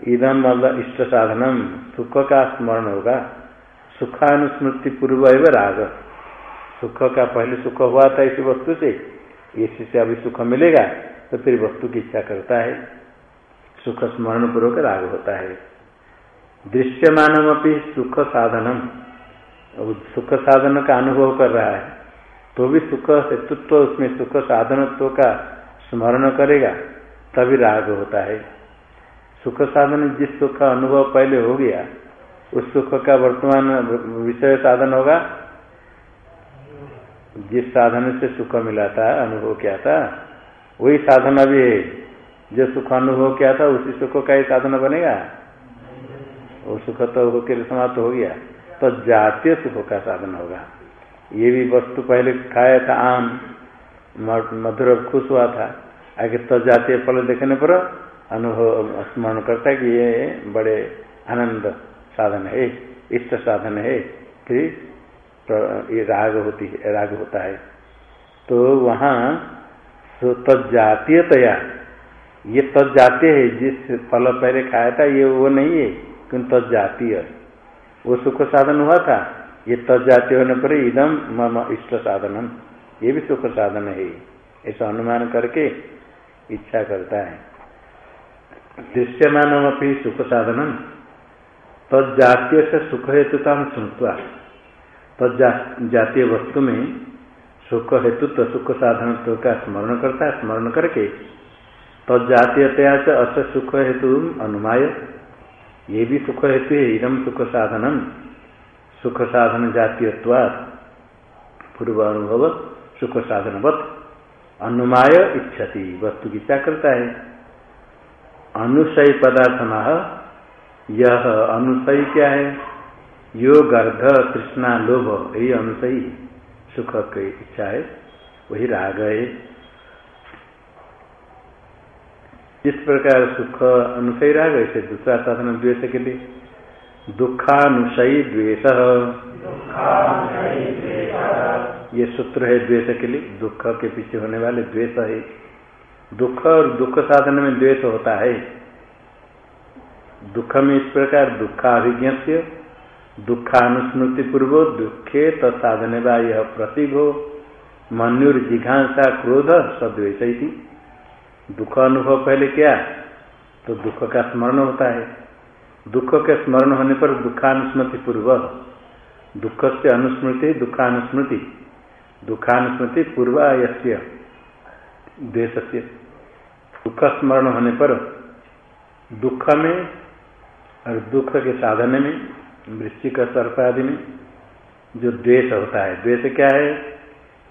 इदम इष्ट साधनम सुख का स्मरण होगा। सुखानुस्मृति पूर्व एवं राग। सुख का पहले सुख हुआ था इसी वस्तु से। इसी से अभी सुख मिलेगा तो फिर वस्तु की इच्छा करता है। सुख स्मरण पूर्वक राग होता है। दृश्यमानम अपनी सुख साधनम सुख साधन का अनुभव कर रहा है तो भी सुख हेतुत्व उसमें सुख साधनत्व का स्मरण करेगा, तभी राग होता है। सुख साधन जिस सुख का अनुभव पहले हो गया, उस सुख का वर्तमान विषय साधन होगा। जिस साधन से सुख मिला था अनुभव किया था, वही साधन अभी है। जो सुख अनुभव किया था, उसी सुख का ही साधन बनेगा। वो सुख तो होकर समाप्त हो गया। तो जातीय सुख का साधन होगा। ये भी वस्तु पहले खाया था, आम, मधुर, खुश हुआ था। आगे तो जातीय फल देखने पर अनुभव स्मरण करता है कि ये बड़े आनंद साधन है, इष्ट साधन है फिर ये राग होती है, राग होता है। तो वहाँ तजातीयतया ये तजातीय है, जिस फल पहले खाया था, ये वो नहीं है, किंतु तजातीय वो सुख साधन हुआ था, ये तजाति होने पर इदम मम इष्ट साधनम, ये भी सुख साधन है। ऐसा अनुमान करके इच्छा करता है। दृश्यमान सुख साधनम तजातीय से सुख हेतुता तजातीय वस्तु में सुख हेतुत्व सुख साधन का स्मरण करता है स्मरण करके तजातीयतया से अस सुख हेतु अनुमाय, ये भी सुख हेतु है इदम सुख साधनम सुख साधन जातीयत्वाद पूर्व अनुभव सुख साधनवत अनुमाय इच्छति। वस्तु की क्या करता है। अनुशय पदार्थ यह अनुसयी क्या है? यो गर्भ कृष्णा लोभ यही अनुसयी सुख की इच्छा है वही राग है। जिस प्रकार सुख अनुसयी राग ऐसे दूसरा साधन द्वेष के लिए। दुखानुशयी द्वेष। ये सूत्र है द्वेष के लिए। दुख के पीछे होने वाले द्वेष है। दुख और दुख साधन में द्वेष होता है। दुख में इस प्रकार दुखाभिज्ञ से दुखानुस्मृति पूर्व दुखे तत्साधने वा यह प्रतीक हो मनुर जिघांसा क्रोध सद्वेश दुख अनुभव पहले क्या? तो दुख का स्मरण होता है। दुख के स्मरण होने पर दुखानुस्मृति पूर्व। दुख से अनुस्मृति, दुखानुस्मृति। दुखानुस्मृति पूर्व यस्य द्वेष से दुख स्मरण होने पर दुख में और दुख के साधन में वृश्चिक सर्प आदि में जो द्वेष होता है, द्वेष क्या है?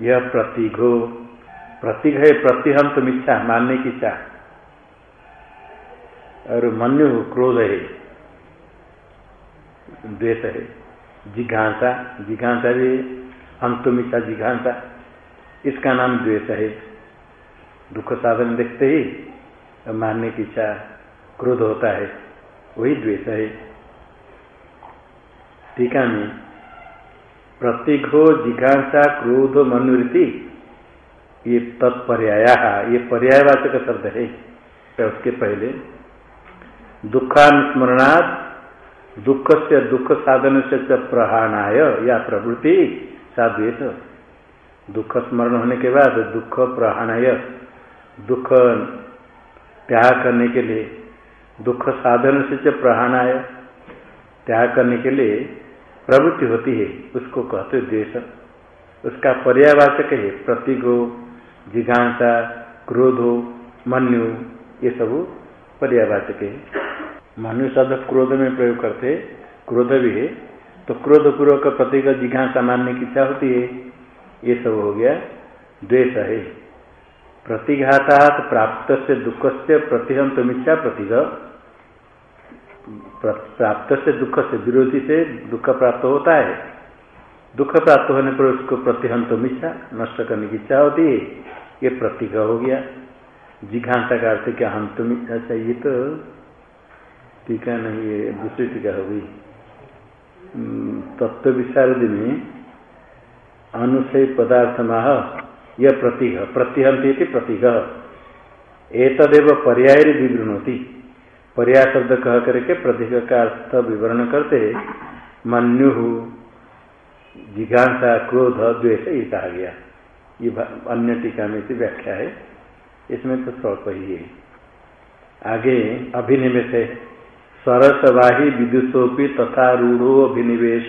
यह प्रतिघो प्रतीक है प्रतिहंत मिच्छा मानने की इच्छा। और मनु क्रोध है, द्वेष है। जिघांसा जिघांसा भी हम तुम इच्छा जिघांसा इसका नाम द्वेष है। दुख साधन देखते ही मानने की इच्छा क्रोध होता है, वही द्वेष है। टीका में, प्रतिघो जिघांसा क्रोध मनुति ये तत्पर्याया, ये पर्यायवाचक शब्द है। तो उसके पहले, दुखानुस्मरणात् दुख से दुख साधन से प्रहाणाय या प्रवृत्ति साद्वेश दुख स्मरण होने के बाद दुख प्रहाणाय दुख, त्याग करने के लिए, दुख साधन से प्रहाणाय त्याग करने के लिए प्रवृत्ति होती है, उसको कहते द्वेष। उसका पर्यावाचक है, प्रतिगो जिघांसा क्रोधो मनु ये सब पर्यावाचक है। मनु शब्द क्रोध में प्रयोग करते, क्रोध भी है तो क्रोध पूर्वक प्रतीक जिघांसा मानने की इच्छा होती है, ये सब हो गया, द्वेष है। प्रतिघाता प्राप्त से दुख से प्रतिहंत मिथ्या प्रतीक प्राप्त से दुख से विरोधी से दुख प्राप्त होता है। दुख प्राप्त होने पर उसको प्रतिहंत मिथ्या नष्ट करने की इच्छा होती है। ये प्रतीक हो गया। जिघांसा का अर्थ क्या हम तुम अच्छा ये तो टीका नहीं है दूसरी टीका हो गई। हम्म, तत्व विशारद में अनुशय पदार्थ माह यह प्रतीक प्रतिहंत प्रतीक एतदेव पर्याय विवृणती। पर्याय शब्द कह करके प्रतीक का अर्थ विवरण करते मनु जिघांसा क्रोध, द्वेष, ये कहा गया। ये अन्य टीका में से व्याख्या है। इसमें तो स्वल्प ही है। आगे अभिनिवेश है। सरसवाही विदुषोपी तथा रूढ़ो अभिनिवेश।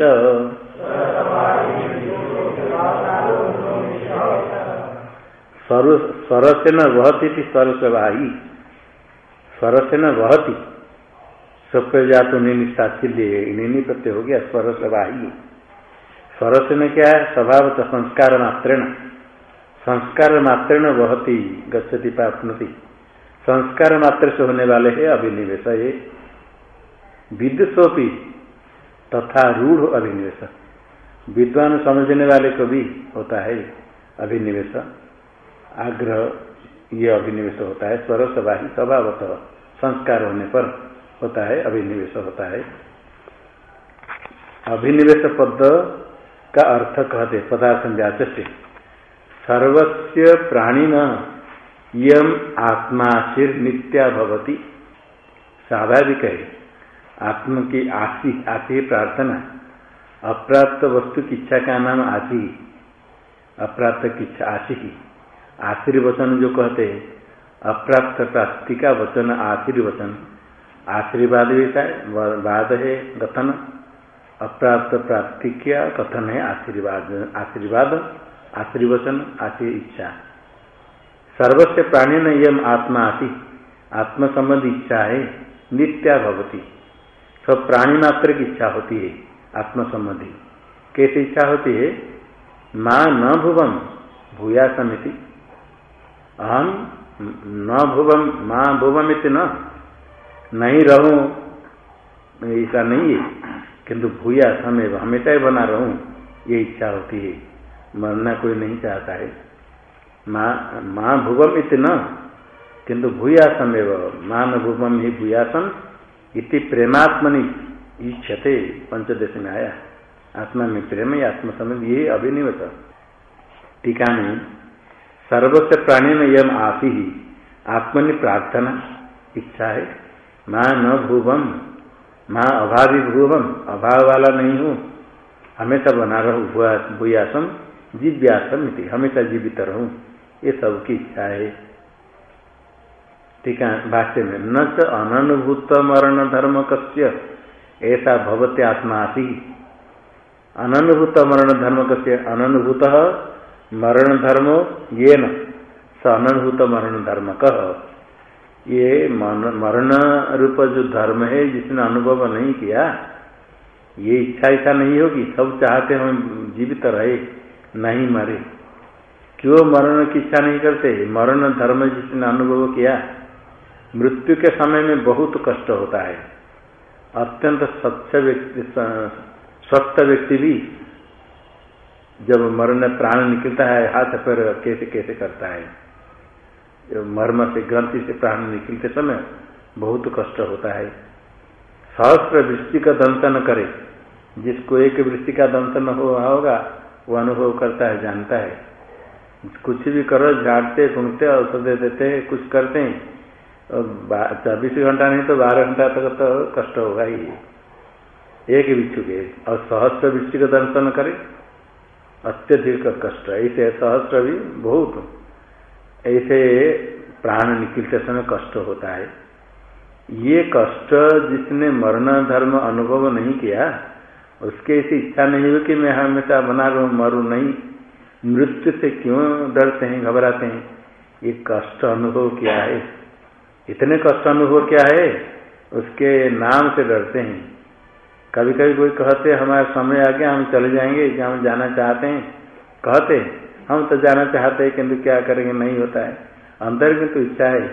सरस न वहती थी सरसवाही सरस न वहती सप्रजात निष्ठाचिल्य इन्हीं प्रत्यय हो गया सरसवाही सरस ने क्या है? स्वभाव संस्कार मात्रेण संस्कार मात्र न वहती गति प्राप्ति संस्कार मात्र से होने वाले है अभिनिवेश ये। विद्युषोपी तथा रूढ़ अभिनिवेश। विद्वान समझने वाले को भी होता है अभिनिवेश। आग्रह, ये अभिनिवेश होता है, स्वर सवाही स्वभावतः संस्कार होने पर होता है, अभिनिवेश होता है। अभिनिवेश पद का अर्थ कहते पदार्थ व्याच से सर्वस्य प्राणिन यम आत्मा सिर नित्या भवती। स्वाभाविक है। आत्म की आशी आशी प्रार्थना। अप्राप्त वस्तु की इच्छा का नाम आशी अप्राप्त की इच्छा आशी ही। आशीर्वचन जो कहते हैं, अप्राप्त प्राप्ति का वचन, आशीर्वचन। आशीर्वाद भी वाद है, कथन। अप्राप्त प्राप्ति का कथन है, आशीर्वाद। आशीर्वाद, आशीर्वचन, आशी इच्छा। सर्वस्व प्राणी न यम आत्मा आशी आत्म संबंधी इच्छा है, नित्या भवती। सब प्राणी मात्र की इच्छा होती है आत्म संबंधी कैसे इच्छा होती है? माँ न भुवम भूया समिति अहम न भुवम माँ भुवम इत न। नहीं रहूँ, ऐसा नहीं है। किंतु भूया समय हमेशा ही बना रहूँ, ये इच्छा होती है। मरना कोई नहीं चाहता है। माँ माँ भुवम इत न। किंतु भूयासम एवं मान भुवम ही भूयासम इति प्रेमात्मनि इच्छते, पंचदश में आया। आत्मा में प्रेम या आत्म ये अभिनिवत टीका में सर्वस्व प्राणी में यम आप ही आत्मनि प्रार्थना, इच्छा है। माँ न भूवम माँ अभावी भूवम अभाव वाला नहीं हूँ। हमेशा बना रहू भूयासम जिज्ञासम हमेशा जीवित रहूँ। ये सबकी इच्छा है। ठीक है, भाष्य में, न अनुभूत मरण धर्म कस्य, ऐसा भवते आत्मा आती अननुभूत मरण धर्म कस्य, अननुभूत मरण धर्म ये न सनुभूत मरण धर्म कह। ये मरण रूप जो धर्म है, जिसने अनुभव नहीं किया, ये इच्छा इच्छा नहीं होगी, सब चाहते हम जीवित रहे, नहीं मरे। क्यों मरण की इच्छा नहीं करते? मरण धर्म जिसने अनुभव किया, मृत्यु के समय में बहुत कष्ट होता है। अत्यंत सच्च व्यक्ति स्वस्थ व्यक्ति भी जब मरण प्राण निकलता है, हाथ पैर कैसे कैसे करता है? मर्म से, ग्रंथि से प्राण निकलते समय बहुत कष्ट होता है। सहस्त्र वृष्टि का दंशन करे। जिसको एक वृष्टि का दंशन हुआ होगा, वो अनुभव करता है, जानता है। कुछ भी करो, झाड़ते घूमते औषध देते हैं, कुछ करते हैं। और चौबीस घंटा नहीं तो बारह घंटा तक तो कष्ट होगा ही। एक बिच्छू के और सहस्त्र बिच्छू का दर्शन करे। अत्यधिक कष्ट। ऐसे सहस्त्र भी बहुत, ऐसे प्राण निकलते समय कष्ट होता है। ये कष्ट जिसने मरण धर्म अनुभव नहीं किया, उसके ऐसी इच्छा नहीं हुई कि मैं हमेशा बना लू, मरू नहीं। मृत्यु से क्यों डरते हैं, घबराते हैं? ये कष्ट अनुभव किया है। इतने कष्ट अनुभव क्या है, उसके नाम से डरते हैं। कभी कभी कोई कहते हमारा समय आ गया, हम चले जाएँगे क्या हम जाना चाहते हैं। कहते हम तो जाना चाहते हैं, किंतु क्या करेंगे, नहीं होता है। अंदर की तो इच्छा है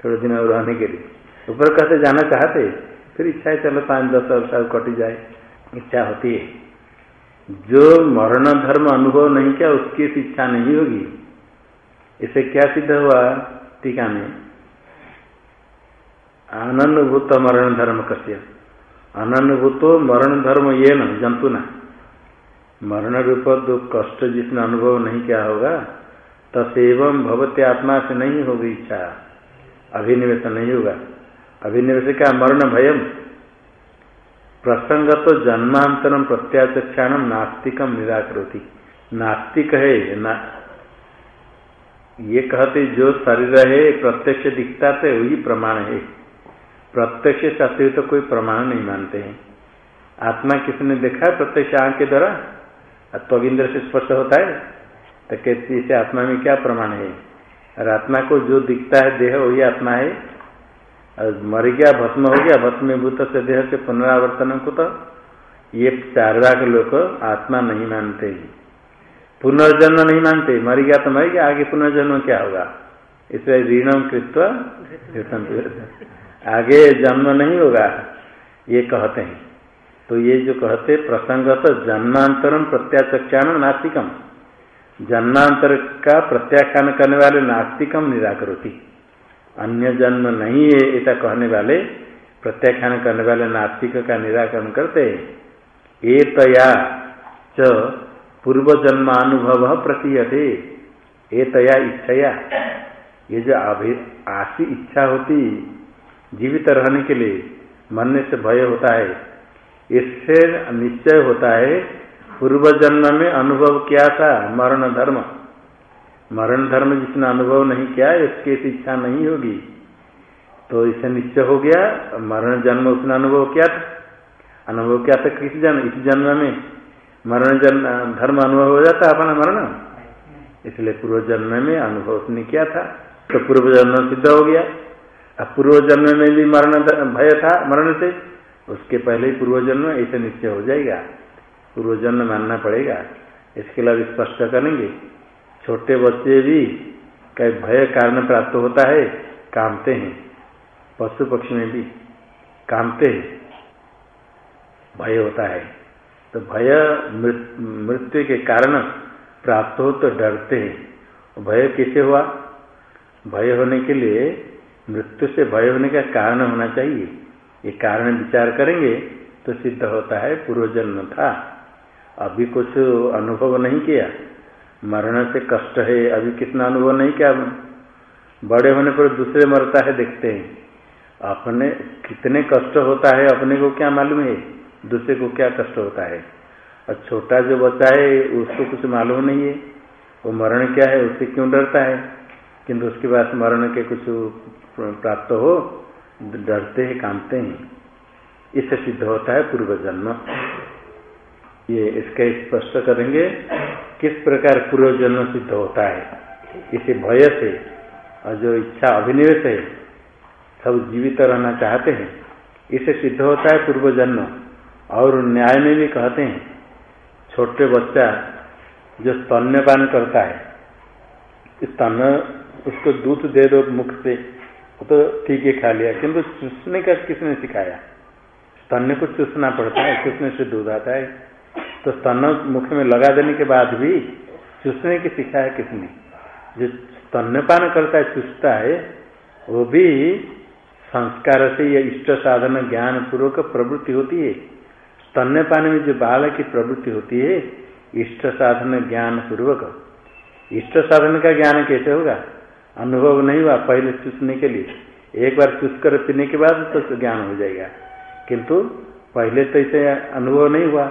थोड़े दिन और रहने के लिए। ऊपर कहते, जाना चाहते फिर इच्छा है, चलो पाँच, दस साल कट जाए। इच्छा होती है। जो मरण धर्म अनुभव नहीं किया, उसकी इच्छा नहीं होगी। इसे क्या सिद्ध हुआ? टीका में, आनंद भूत मरण धर्म कस्य अनुभूतो मरण धर्म ये न, जंतु न। मरण रूप दो कष्ट जिसने अनुभव नहीं किया होगा? तसेवम भवते आत्मा से नहीं होगी इच्छा। अभिनिवेश नहीं होगा। अभिनिवेश क्या? मरण भयम प्रसंग तो जन्मांतरम प्रत्याचक्षाण नास्तिकम निराकृति। नास्तिक है ना। ये कहते जो शरीर है, प्रत्यक्ष दिखता थे वही प्रमाण है। प्रत्यक्ष से अतिरिक्त तो कोई प्रमाण नहीं मानते हैं। आत्मा किसने देखा है प्रत्यक्ष आँख के द्वारा? त्विंद्र से स्पष्ट होता है। तो कहती से आत्मा में क्या प्रमाण है? और आत्मा को जो दिखता है देह वही आत्मा है। और मर गया भस्म हो गया भस्म भूत से देह से पुनरावर्तन को तो ये चार भाग लोग आत्मा नहीं मानते पुनर्जन्म नहीं मानते। मर गया तो मर गया आगे पुनर्जन्म क्या होगा? इसलिए ऋणम कृत्व (laughs) आगे जन्म नहीं होगा, ये कहते हैं। तो ये जो कहते प्रसंग तो जन्मांतरम प्रत्याचक्षाण नास्तिकम। जन्मांतर का प्रत्याख्यान करने वाले नास्तिकम निराकरोती। अन्य जन्म नहीं है, ऐसा कहने वाले, प्रत्याख्यान करने वाले नास्तिक का निराकरण करते एतया च पूर्व जन्मानुभव प्रतीयते। एतया इच्छया। ये जो अभी आशी इच्छा होती जीवित रहने के लिए मरने से भय होता है। इससे निश्चय होता है पूर्व जन्म में अनुभव किया था मरण धर्म। मरण धर्म जिसने अनुभव नहीं किया, इसकी इच्छा नहीं होगी। तो इसे निश्चय हो गया, मरण जन्म उसने अनुभव किया था। अनुभव किया था किस जन्म? इस जन्म में मरण जन्म, धर्म अनुभव हो जाता अपना मरण। इसलिए पूर्व जन्म में अनुभव उसने किया था तो पूर्व जन्म सिद्ध हो गया। अब पूर्व जन्म में भी मरण भय था, मरण से। उसके पहले ही पूर्व जन्म ऐसे निश्चय हो जाएगा। पूर्व जन्म मानना पड़ेगा। इसके लिए स्पष्ट करेंगे। छोटे बच्चे भी कई भय कारण प्राप्त होता है कामते हैं। पशु पक्षी में भी कामते हैं। भय होता है। तो भय मृत्यु के कारण प्राप्त हो तो डरते हैं। भय कैसे हुआ? भय होने के लिए मृत्यु से भय होने का कारण होना चाहिए। ये कारण विचार करेंगे तो सिद्ध होता है, पूर्वजन्म था। अभी कुछ अनुभव नहीं किया। मरण से कष्ट है, अभी कितना अनुभव नहीं किया। बड़े होने पर दूसरे मरता है, देखते हैं। अपने कितने कष्ट होता है, अपने को क्या मालूम है? दूसरे को क्या कष्ट होता है? और छोटा जो बच्चा है, उसको कुछ मालूम नहीं है। वो मरण क्या है उससे क्यों डरता है? किंतु उसके पास मरण के कुछ प्राप्त हो, डरते हैं कामते हैं। इससे सिद्ध होता है पूर्व जन्म। ये इसका स्पष्ट करेंगे किस प्रकार पूर्व जन्म सिद्ध होता है। इसे भय से और जो इच्छा अभिनिवेश है, सब जीवित रहना चाहते हैं। इसे सिद्ध होता है पूर्व जन्म। और न्याय में भी कहते हैं, छोटे बच्चा जो स्तन्यपान करता है स्तन उसको दूध दे दो मुख से। तो ठीक है खा लिया। किंतु चूसने का किसने सिखाया? स्तन को चूसना पड़ता है, चूसने से दूध आता है। तो स्तन मुख में लगा देने के बाद भी चूसने की सिखाया किसने? जो स्तन्यपान करता है, चूसता है, वो भी संस्कार से या इष्ट साधन ज्ञान पूर्वक प्रवृत्ति होती है। स्तन्यपान में जो बाल की प्रवृत्ति होती है, इष्ट साधन ज्ञान पूर्वक इष्ट साधन का ज्ञान कैसे होगा? अनुभव नहीं हुआ पहले चूसने के लिए। एक बार चूस कर पीने के बाद तो ज्ञान हो जाएगा। किंतु पहले तो इसे अनुभव नहीं हुआ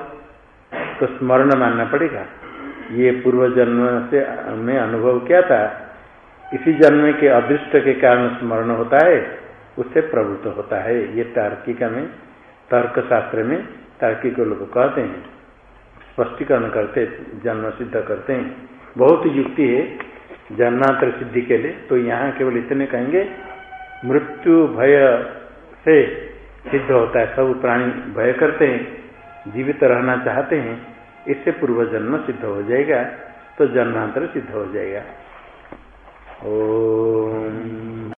तो स्मरण मानना पड़ेगा। ये पूर्व जन्म से में अनुभव किया था? इसी जन्म के अदृष्ट के कारण स्मरण होता है, उससे प्रवृत्त होता है। ये तार्किक में तर्क शास्त्र में तार्किक लोग कहते हैं। स्पष्टीकरण करते, जन्म सिद्ध करते हैं। बहुत युक्ति है। जन्मांतर सिद्धि के लिए तो यहाँ केवल इतने कहेंगे, मृत्यु भय से सिद्ध होता है, सब प्राणी भय करते हैं, जीवित रहना चाहते हैं, इससे पूर्व जन्म सिद्ध हो जाएगा तो जन्मांतर सिद्ध हो जाएगा। ओ